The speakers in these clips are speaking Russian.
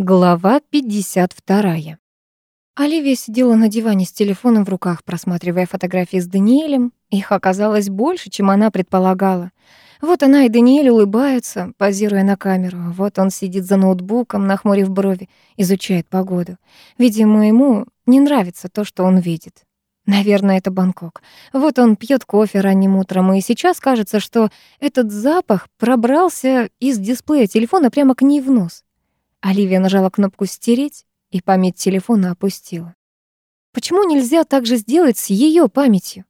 Глава 52. Оливия сидела на диване с телефоном в руках, просматривая фотографии с Даниэлем. Их оказалось больше, чем она предполагала. Вот она и Даниэль улыбаются, позируя на камеру. Вот он сидит за ноутбуком, нахмурив брови, изучает погоду. Видимо, ему не нравится то, что он видит. Наверное, это Бангкок. Вот он пьет кофе ранним утром, и сейчас кажется, что этот запах пробрался из дисплея телефона прямо к ней в нос. Оливия нажала кнопку «Стереть», и память телефона опустила. Почему нельзя так же сделать с ее памятью?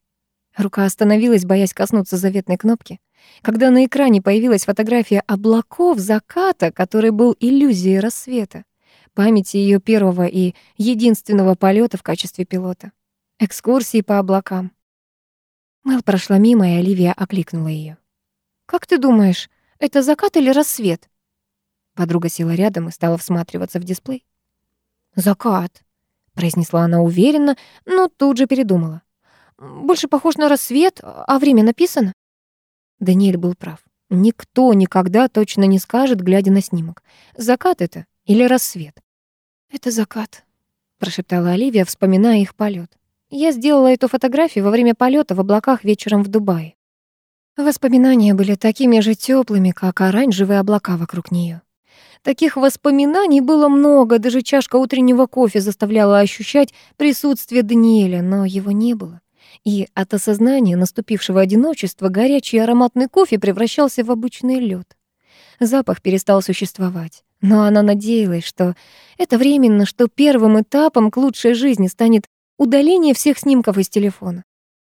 Рука остановилась, боясь коснуться заветной кнопки. Когда на экране появилась фотография облаков заката, который был иллюзией рассвета, памяти ее первого и единственного полета в качестве пилота, экскурсии по облакам. Мэл прошла мимо, и Оливия окликнула ее. «Как ты думаешь, это закат или рассвет?» Подруга села рядом и стала всматриваться в дисплей. «Закат», — произнесла она уверенно, но тут же передумала. «Больше похож на рассвет, а время написано». Даниэль был прав. Никто никогда точно не скажет, глядя на снимок, закат это или рассвет. «Это закат», — прошептала Оливия, вспоминая их полет. «Я сделала эту фотографию во время полета в облаках вечером в Дубае». Воспоминания были такими же теплыми, как оранжевые облака вокруг нее. Таких воспоминаний было много, даже чашка утреннего кофе заставляла ощущать присутствие Даниэля, но его не было. И от осознания наступившего одиночества горячий ароматный кофе превращался в обычный лед. Запах перестал существовать, но она надеялась, что это временно, что первым этапом к лучшей жизни станет удаление всех снимков из телефона.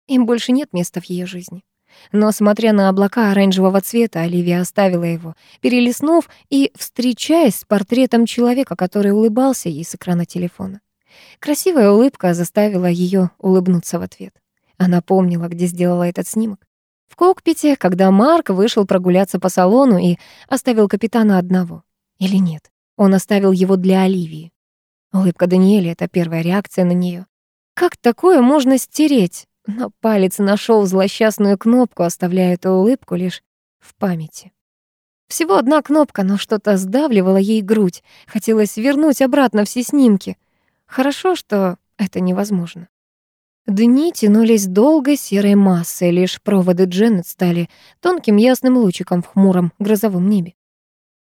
Им больше нет места в ее жизни. Но, смотря на облака оранжевого цвета, Оливия оставила его, перелистнув и встречаясь с портретом человека, который улыбался ей с экрана телефона. Красивая улыбка заставила ее улыбнуться в ответ. Она помнила, где сделала этот снимок. В кокпите, когда Марк вышел прогуляться по салону и оставил капитана одного. Или нет, он оставил его для Оливии. Улыбка Даниэля — это первая реакция на нее. Как такое можно стереть? Но палец нашел злосчастную кнопку, оставляя эту улыбку лишь в памяти. Всего одна кнопка, но что-то сдавливало ей грудь. Хотелось вернуть обратно все снимки. Хорошо, что это невозможно. Дни тянулись долго серой массой, лишь проводы Дженнет стали тонким ясным лучиком в хмуром грозовом небе.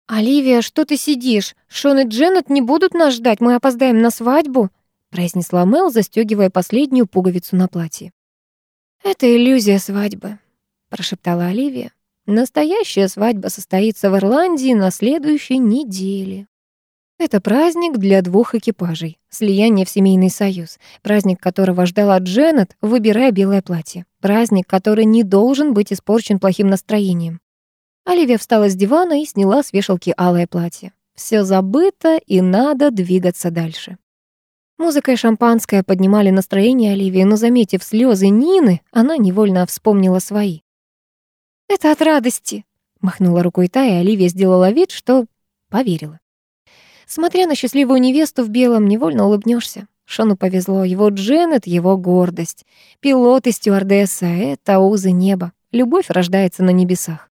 «Оливия, что ты сидишь? Шон и Дженнет не будут нас ждать, мы опоздаем на свадьбу», произнесла Мел, застегивая последнюю пуговицу на платье. «Это иллюзия свадьбы», — прошептала Оливия. «Настоящая свадьба состоится в Ирландии на следующей неделе». Это праздник для двух экипажей, слияние в семейный союз, праздник которого ждала Дженнет, выбирая белое платье, праздник, который не должен быть испорчен плохим настроением. Оливия встала с дивана и сняла с вешалки алое платье. Все забыто, и надо двигаться дальше. Музыка и шампанское поднимали настроение Оливии, но, заметив слезы Нины, она невольно вспомнила свои. «Это от радости», — махнула рукой та, и Оливия сделала вид, что поверила. Смотря на счастливую невесту в белом, невольно улыбнешься. Шону повезло, его Дженнет, его гордость. Пилот и стюардесса — это узы неба. Любовь рождается на небесах.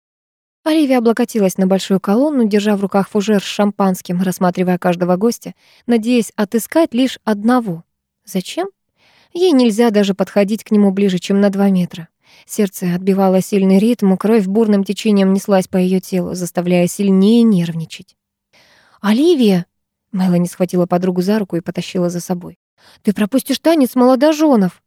Оливия облокотилась на большую колонну, держа в руках фужер с шампанским, рассматривая каждого гостя, надеясь отыскать лишь одного. Зачем? Ей нельзя даже подходить к нему ближе, чем на два метра. Сердце отбивало сильный ритм, кровь бурным течением неслась по ее телу, заставляя сильнее нервничать. «Оливия!» Мелани схватила подругу за руку и потащила за собой. «Ты пропустишь танец молодоженов!»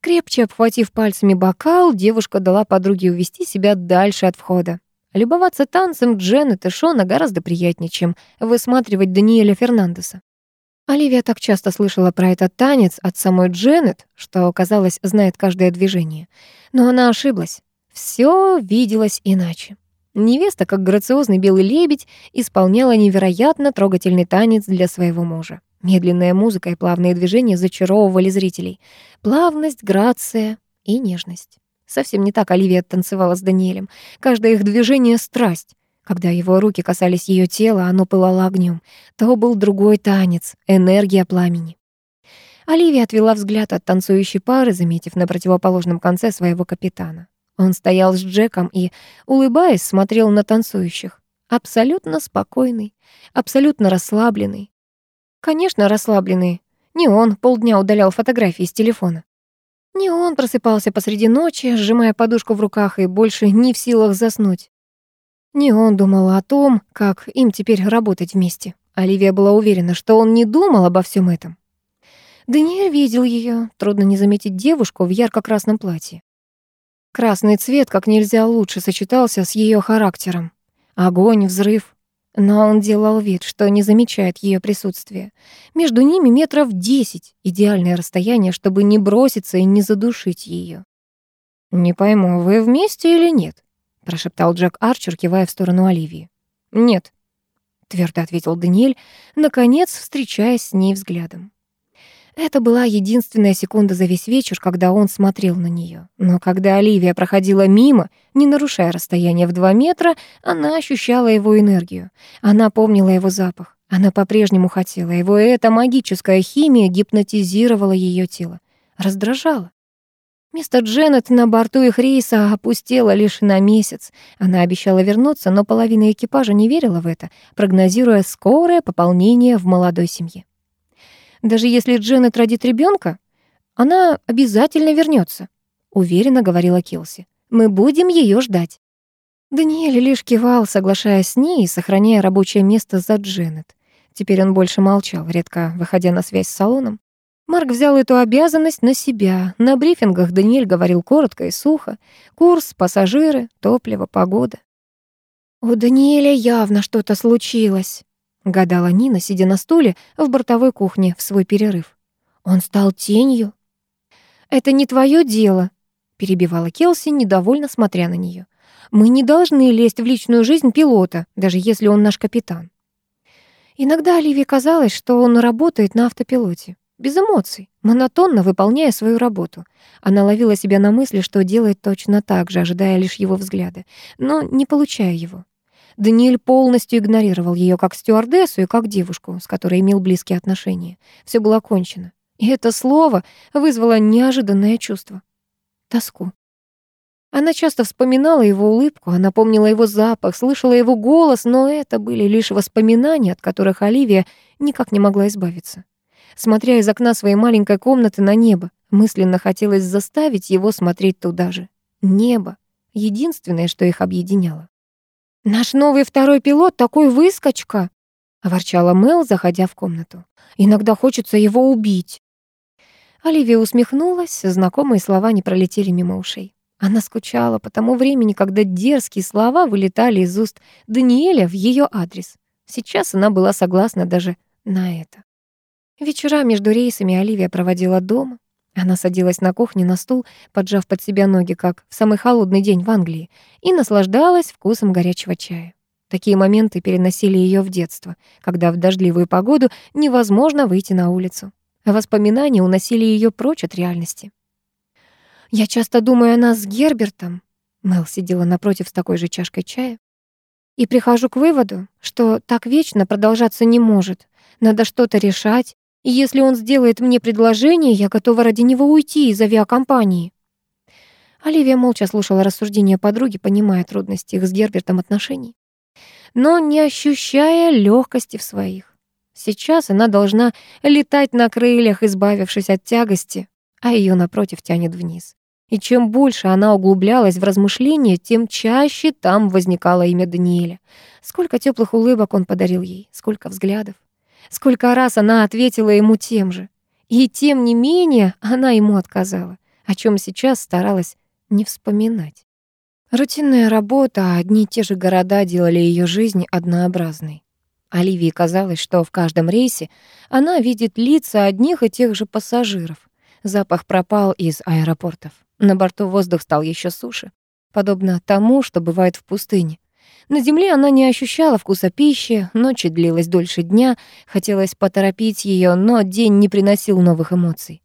Крепче обхватив пальцами бокал, девушка дала подруге увести себя дальше от входа. Любоваться танцем Дженнет и Шона гораздо приятнее, чем высматривать Даниэля Фернандеса. Оливия так часто слышала про этот танец от самой Дженнет, что, казалось, знает каждое движение. Но она ошиблась. Все виделось иначе. Невеста, как грациозный белый лебедь, исполняла невероятно трогательный танец для своего мужа. Медленная музыка и плавные движения зачаровывали зрителей. Плавность, грация и нежность. Совсем не так Оливия танцевала с Даниэлем. Каждое их движение — страсть. Когда его руки касались ее тела, оно пылало огнем. То был другой танец, энергия пламени. Оливия отвела взгляд от танцующей пары, заметив на противоположном конце своего капитана. Он стоял с Джеком и, улыбаясь, смотрел на танцующих. абсолютно спокойный, абсолютно расслабленный. Конечно, расслабленный. Не он полдня удалял фотографии с телефона. Не он просыпался посреди ночи, сжимая подушку в руках и больше не в силах заснуть. Не он думал о том, как им теперь работать вместе. Оливия была уверена, что он не думал обо всем этом. Даниэль видел ее. Трудно не заметить девушку в ярко-красном платье. Красный цвет как нельзя лучше сочетался с ее характером. Огонь, взрыв. Но он делал вид, что не замечает ее присутствия. Между ними метров десять. Идеальное расстояние, чтобы не броситься и не задушить ее. «Не пойму, вы вместе или нет?» прошептал Джек Арчер, кивая в сторону Оливии. «Нет», — твердо ответил Даниэль, наконец встречаясь с ней взглядом. Это была единственная секунда за весь вечер, когда он смотрел на нее. Но когда Оливия проходила мимо, не нарушая расстояние в два метра, она ощущала его энергию. Она помнила его запах. Она по-прежнему хотела его, и эта магическая химия гипнотизировала ее тело. Раздражала. Место Дженнет на борту их рейса опустело лишь на месяц. Она обещала вернуться, но половина экипажа не верила в это, прогнозируя скорое пополнение в молодой семье. Даже если Дженнет родит ребенка, она обязательно вернется, уверенно говорила Килси. Мы будем ее ждать. Даниэль лишь кивал, соглашаясь с ней и сохраняя рабочее место за Дженнет. Теперь он больше молчал, редко выходя на связь с салоном. Марк взял эту обязанность на себя. На брифингах Даниэль говорил коротко и сухо. Курс, пассажиры, топливо, погода. «У Даниэля явно что-то случилось», — гадала Нина, сидя на стуле в бортовой кухне в свой перерыв. «Он стал тенью». «Это не твое дело», — перебивала Келси, недовольно смотря на нее. «Мы не должны лезть в личную жизнь пилота, даже если он наш капитан». Иногда Оливии казалось, что он работает на автопилоте без эмоций, монотонно выполняя свою работу. Она ловила себя на мысли, что делает точно так же, ожидая лишь его взгляда, но не получая его. Даниэль полностью игнорировал ее как стюардессу и как девушку, с которой имел близкие отношения. Все было кончено. И это слово вызвало неожиданное чувство — тоску. Она часто вспоминала его улыбку, она помнила его запах, слышала его голос, но это были лишь воспоминания, от которых Оливия никак не могла избавиться смотря из окна своей маленькой комнаты на небо. Мысленно хотелось заставить его смотреть туда же. Небо — единственное, что их объединяло. «Наш новый второй пилот такой выскочка!» — ворчала Мел, заходя в комнату. «Иногда хочется его убить». Оливия усмехнулась, знакомые слова не пролетели мимо ушей. Она скучала по тому времени, когда дерзкие слова вылетали из уст Даниэля в ее адрес. Сейчас она была согласна даже на это. Вечера между рейсами Оливия проводила дома. Она садилась на кухне на стул, поджав под себя ноги, как в самый холодный день в Англии, и наслаждалась вкусом горячего чая. Такие моменты переносили ее в детство, когда в дождливую погоду невозможно выйти на улицу. Воспоминания уносили ее прочь от реальности. «Я часто думаю о нас с Гербертом», Мел сидела напротив с такой же чашкой чая. «И прихожу к выводу, что так вечно продолжаться не может. Надо что-то решать, если он сделает мне предложение, я готова ради него уйти из авиакомпании». Оливия молча слушала рассуждения подруги, понимая трудности их с Гербертом отношений, но не ощущая легкости в своих. Сейчас она должна летать на крыльях, избавившись от тягости, а ее напротив тянет вниз. И чем больше она углублялась в размышления, тем чаще там возникало имя Даниэля. Сколько теплых улыбок он подарил ей, сколько взглядов. Сколько раз она ответила ему тем же. И тем не менее она ему отказала, о чем сейчас старалась не вспоминать. Рутинная работа, одни и те же города делали ее жизнь однообразной. Оливии казалось, что в каждом рейсе она видит лица одних и тех же пассажиров. Запах пропал из аэропортов. На борту воздух стал еще суше, подобно тому, что бывает в пустыне. На земле она не ощущала вкуса пищи, ночь длилась дольше дня, хотелось поторопить ее, но день не приносил новых эмоций.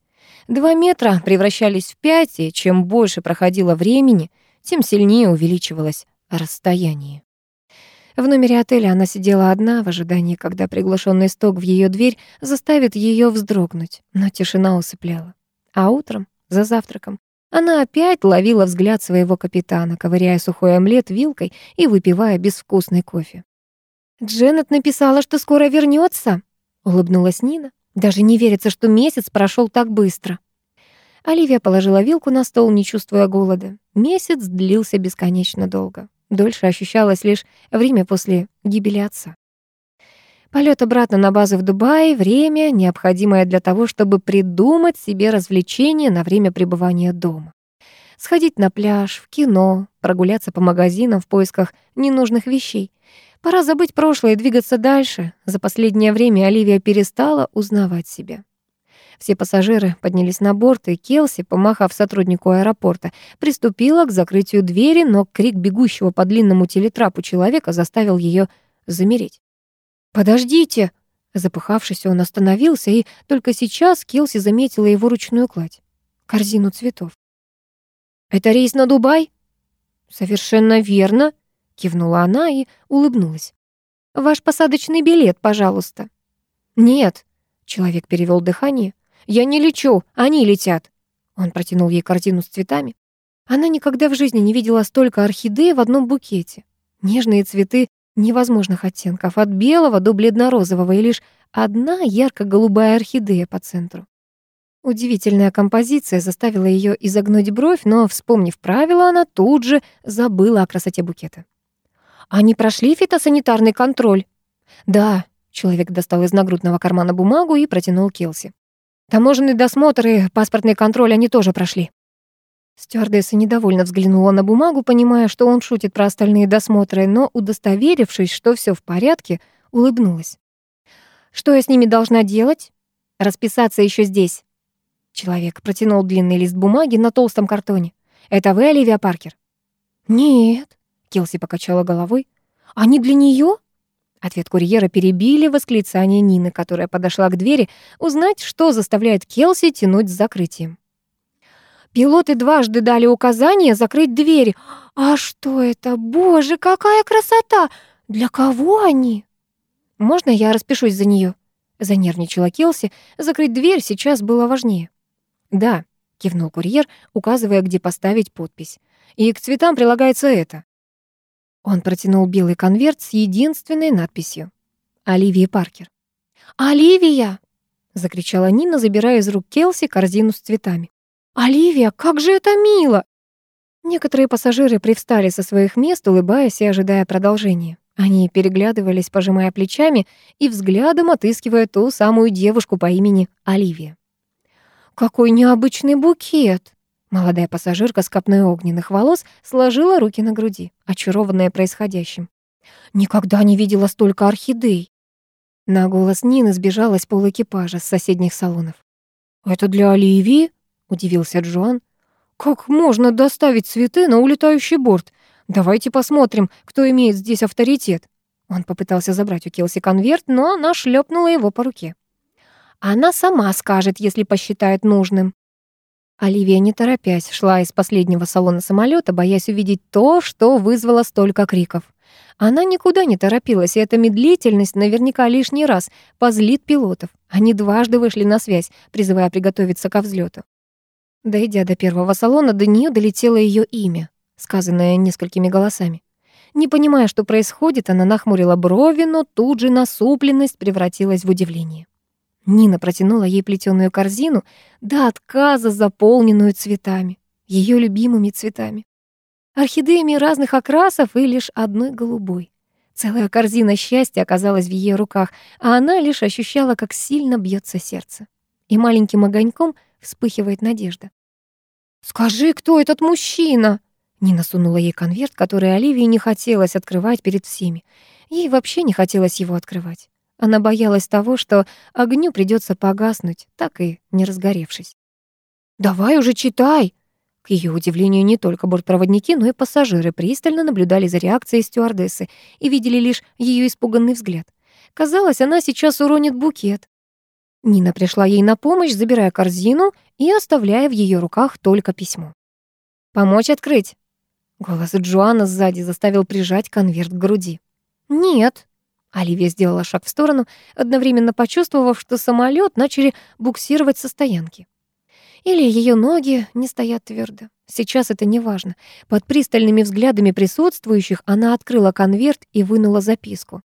Два метра превращались в пять, и чем больше проходило времени, тем сильнее увеличивалось расстояние. В номере отеля она сидела одна в ожидании, когда приглушенный стук в ее дверь заставит ее вздрогнуть, но тишина усыпляла. А утром, за завтраком, она опять ловила взгляд своего капитана, ковыряя сухой омлет вилкой и выпивая безвкусный кофе. Дженнет написала, что скоро вернется, улыбнулась Нина. Даже не верится, что месяц прошел так быстро. Оливия положила вилку на стол, не чувствуя голода. Месяц длился бесконечно долго. Дольше ощущалось лишь время после гибели отца. Полет обратно на базу в Дубае — время, необходимое для того, чтобы придумать себе развлечения на время пребывания дома. Сходить на пляж, в кино, прогуляться по магазинам в поисках ненужных вещей. Пора забыть прошлое и двигаться дальше. За последнее время Оливия перестала узнавать себя. Все пассажиры поднялись на борт, и Келси, помахав сотруднику аэропорта, приступила к закрытию двери, но крик бегущего по длинному телетрапу человека заставил ее замереть. «Подождите!» Запыхавшись, он остановился, и только сейчас Келси заметила его ручную кладь. Корзину цветов. «Это рейс на Дубай?» «Совершенно верно», — кивнула она и улыбнулась. «Ваш посадочный билет, пожалуйста». «Нет», — человек перевел дыхание. «Я не лечу, они летят». Он протянул ей картину с цветами. Она никогда в жизни не видела столько орхидей в одном букете. Нежные цветы невозможных оттенков, от белого до бледно-розового, и лишь одна ярко-голубая орхидея по центру. Удивительная композиция заставила ее изогнуть бровь, но, вспомнив правила, она тут же забыла о красоте букета. «Они прошли фитосанитарный контроль?» «Да», — человек достал из нагрудного кармана бумагу и протянул Келси. Таможенный досмотр и паспортный контроль они тоже прошли. Стюардесса недовольно взглянула на бумагу, понимая, что он шутит про остальные досмотры, но, удостоверившись, что все в порядке, улыбнулась. «Что я с ними должна делать?» «Расписаться еще здесь». Человек протянул длинный лист бумаги на толстом картоне. «Это вы, Оливия Паркер?» «Нет», — Келси покачала головой. «Они для нее? Ответ курьера перебили восклицание Нины, которая подошла к двери, узнать, что заставляет Келси тянуть с закрытием. Пилоты дважды дали указание закрыть двери. А что это? Боже, какая красота! Для кого они? Можно я распишусь за нее? Занервничала Келси. Закрыть дверь сейчас было важнее. Да, кивнул курьер, указывая, где поставить подпись. И к цветам прилагается это. Он протянул белый конверт с единственной надписью. «Оливия Паркер». «Оливия!» — закричала Нина, забирая из рук Келси корзину с цветами. «Оливия, как же это мило!» Некоторые пассажиры привстали со своих мест, улыбаясь и ожидая продолжения. Они переглядывались, пожимая плечами и взглядом отыскивая ту самую девушку по имени Оливия. «Какой необычный букет!» Молодая пассажирка с копной огненных волос сложила руки на груди, очарованная происходящим. «Никогда не видела столько орхидей!» На голос Нины сбежалась полэкипажа с соседних салонов. «Это для Оливии?» — удивился Джоан. «Как можно доставить цветы на улетающий борт? Давайте посмотрим, кто имеет здесь авторитет». Он попытался забрать у Келси конверт, но она шлепнула его по руке. «Она сама скажет, если посчитает нужным», Оливия, не торопясь, шла из последнего салона самолета, боясь увидеть то, что вызвало столько криков. Она никуда не торопилась, и эта медлительность наверняка лишний раз позлит пилотов. Они дважды вышли на связь, призывая приготовиться ко взлету. Дойдя до первого салона, до нее долетело ее имя, сказанное несколькими голосами. Не понимая, что происходит, она нахмурила брови, но тут же насупленность превратилась в удивление. Нина протянула ей плетеную корзину, до отказа заполненную цветами, ее любимыми цветами. Орхидеями разных окрасов и лишь одной голубой. Целая корзина счастья оказалась в ее руках, а она лишь ощущала, как сильно бьется сердце. И маленьким огоньком вспыхивает надежда. «Скажи, кто этот мужчина?» Нина сунула ей конверт, который Оливии не хотелось открывать перед всеми. Ей вообще не хотелось его открывать. Она боялась того, что огню придется погаснуть, так и не разгоревшись. «Давай уже читай!» К ее удивлению, не только бортпроводники, но и пассажиры пристально наблюдали за реакцией стюардессы и видели лишь ее испуганный взгляд. Казалось, она сейчас уронит букет. Нина пришла ей на помощь, забирая корзину и оставляя в ее руках только письмо. «Помочь открыть?» Голос Джоанна сзади заставил прижать конверт к груди. «Нет», Оливия сделала шаг в сторону, одновременно почувствовав, что самолет начали буксировать со стоянки. Или ее ноги не стоят твердо. Сейчас это не важно. Под пристальными взглядами присутствующих она открыла конверт и вынула записку.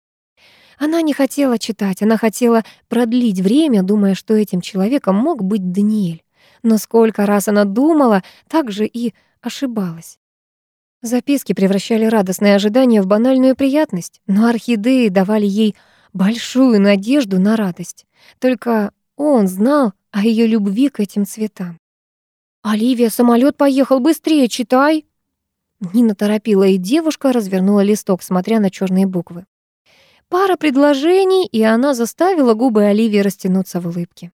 Она не хотела читать, она хотела продлить время, думая, что этим человеком мог быть Даниэль. Но сколько раз она думала, так же и ошибалась. Записки превращали радостное ожидание в банальную приятность, но орхидеи давали ей большую надежду на радость. Только он знал о ее любви к этим цветам. «Оливия, самолет поехал, быстрее читай!» Нина торопила, и девушка развернула листок, смотря на черные буквы. Пара предложений, и она заставила губы Оливии растянуться в улыбке.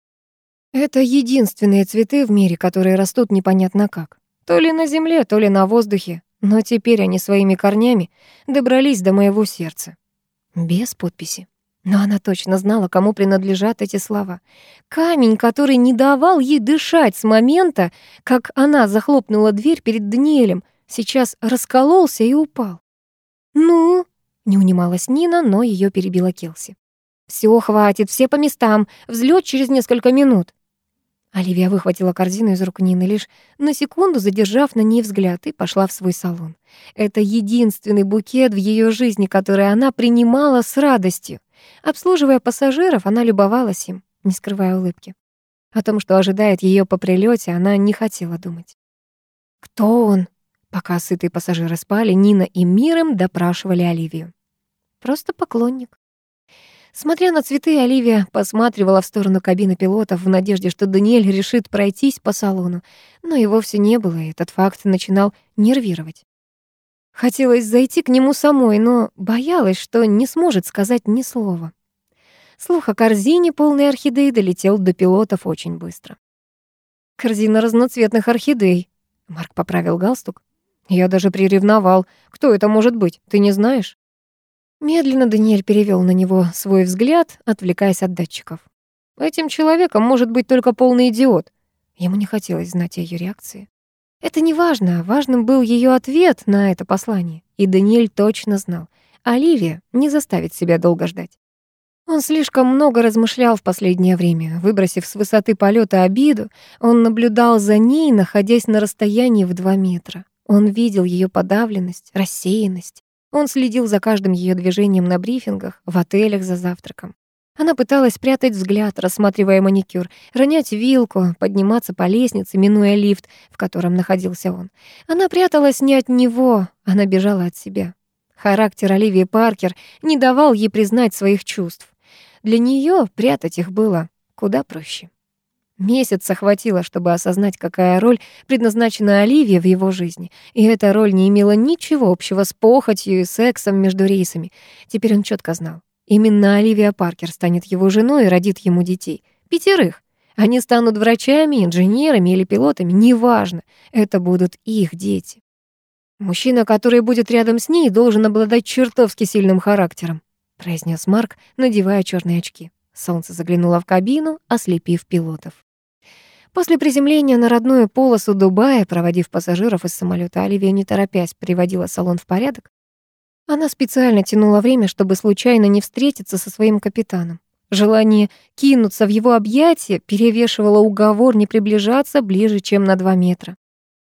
Это единственные цветы в мире, которые растут непонятно как. То ли на земле, то ли на воздухе, но теперь они своими корнями добрались до моего сердца. Без подписи. Но она точно знала, кому принадлежат эти слова. Камень, который не давал ей дышать с момента, как она захлопнула дверь перед Даниэлем, сейчас раскололся и упал. «Ну?» — не унималась Нина, но ее перебила Келси. «Всё, хватит, все по местам. Взлёт через несколько минут». Оливия выхватила корзину из рук Нины, лишь на секунду задержав на ней взгляд, и пошла в свой салон. Это единственный букет в ее жизни, который она принимала с радостью. Обслуживая пассажиров, она любовалась им, не скрывая улыбки. О том, что ожидает ее по прилете, она не хотела думать. «Кто он?» Пока сытые пассажиры спали, Нина и Миром допрашивали Оливию. «Просто поклонник». Смотря на цветы, Оливия посматривала в сторону кабины пилотов в надежде, что Даниэль решит пройтись по салону, но и вовсе не было, и этот факт начинал нервировать. Хотелось зайти к нему самой, но боялась, что не сможет сказать ни слова. Слух о корзине, полной орхидей, долетел до пилотов очень быстро. «Корзина разноцветных орхидей», — Марк поправил галстук. «Я даже приревновал. Кто это может быть, ты не знаешь?» Медленно Даниэль перевел на него свой взгляд, отвлекаясь от датчиков. Этим человеком может быть только полный идиот. Ему не хотелось знать о ее реакции. Это не важно, важным был ее ответ на это послание. И Даниэль точно знал. Оливия не заставит себя долго ждать. Он слишком много размышлял в последнее время. Выбросив с высоты полета обиду, он наблюдал за ней, находясь на расстоянии в два метра. Он видел ее подавленность, рассеянность, он следил за каждым ее движением на брифингах, в отелях за завтраком. Она пыталась прятать взгляд, рассматривая маникюр, ронять вилку, подниматься по лестнице, минуя лифт, в котором находился он. Она пряталась не от него, она бежала от себя. Характер Оливии Паркер не давал ей признать своих чувств. Для нее прятать их было куда проще. Месяца хватило, чтобы осознать, какая роль предназначена Оливии в его жизни. И эта роль не имела ничего общего с похотью и сексом между рейсами. Теперь он четко знал. Именно Оливия Паркер станет его женой и родит ему детей. Пятерых. Они станут врачами, инженерами или пилотами, неважно. Это будут их дети. Мужчина, который будет рядом с ней, должен обладать чертовски сильным характером, произнес Марк, надевая черные очки. Солнце заглянуло в кабину, ослепив пилотов. После приземления на родную полосу Дубая, проводив пассажиров из самолета, Оливия, не торопясь, приводила салон в порядок. Она специально тянула время, чтобы случайно не встретиться со своим капитаном. Желание кинуться в его объятия перевешивало уговор не приближаться ближе, чем на два метра.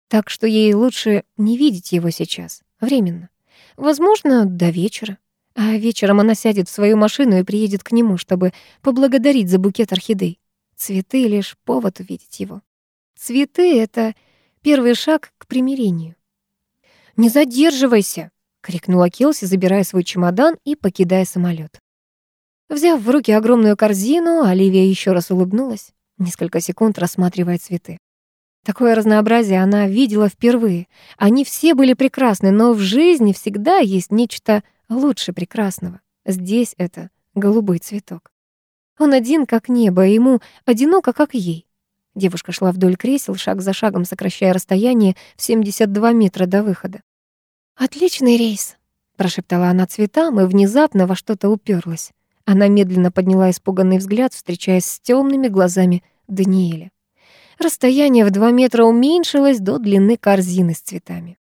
Так что ей лучше не видеть его сейчас, временно. Возможно, до вечера. А вечером она сядет в свою машину и приедет к нему, чтобы поблагодарить за букет орхидей. Цветы — лишь повод увидеть его. Цветы — это первый шаг к примирению. «Не задерживайся!» — крикнула Келси, забирая свой чемодан и покидая самолет. Взяв в руки огромную корзину, Оливия еще раз улыбнулась, несколько секунд рассматривая цветы. Такое разнообразие она видела впервые. Они все были прекрасны, но в жизни всегда есть нечто лучше прекрасного. Здесь это голубой цветок. Он один, как небо, и ему одиноко, как ей. Девушка шла вдоль кресел, шаг за шагом сокращая расстояние в 72 метра до выхода. «Отличный рейс», — прошептала она цветам и внезапно во что-то уперлась. Она медленно подняла испуганный взгляд, встречаясь с темными глазами Даниэля. Расстояние в два метра уменьшилось до длины корзины с цветами.